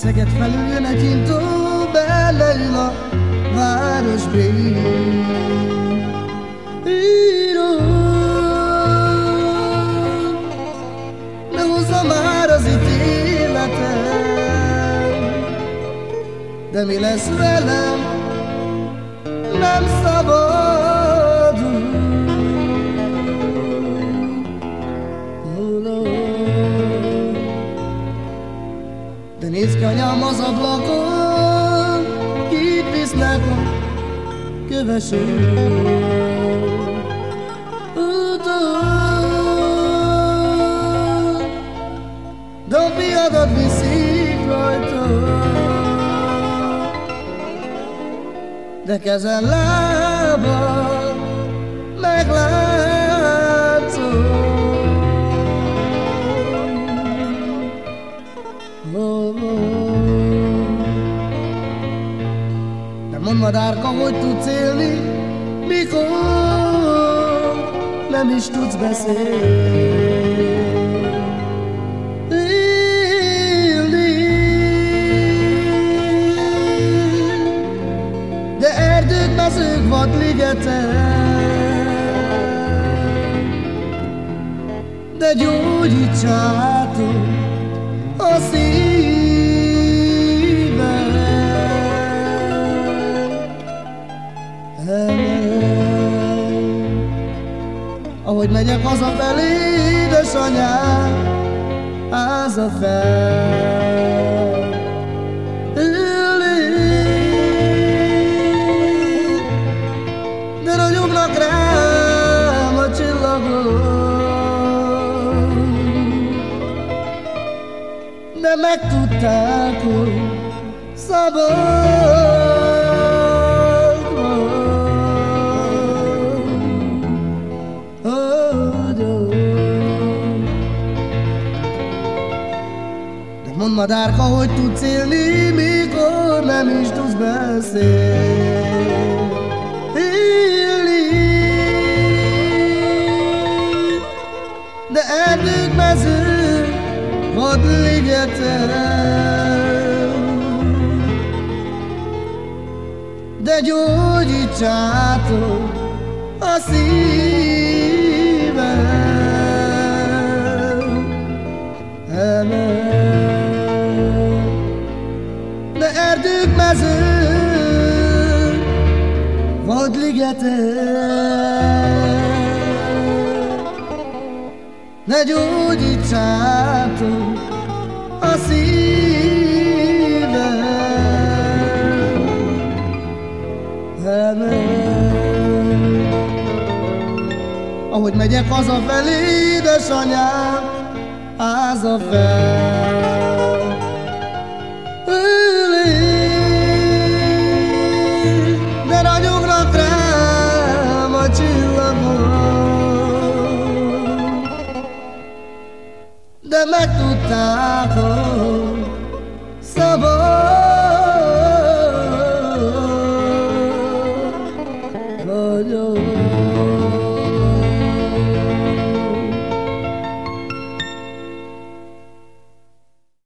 Szeged felül egy hintó, beleül a városba. Író, ne már az ítéletem, de mi lesz velem, nem szabad. Nézd ki anyám az ablakon, Kit visznek a köveső. Dobjadat viszik rajta De kezen lába meglátszom De mondd madárka, hogy tudsz élni, mikor nem is tudsz beszélni. Élni. De erdők, mezők, vadligetek De gyógyítsátok Ahogy megyek hazafelé, édesanyám, háza fel. Ülni, de ragyognak rám a csillagok, de megtudták, hogy szabad. Mondd madárka, hogy tudsz élni, mikor nem is tudsz beszélni. De erdők, mező, vadligetek De gyógyítsátok a szívem erdők, mezők, vadligetek. Ne gyógyítsátok a szívem. Ahogy megyek hazafelé, édesanyám, háza fel. De megtudták, hogy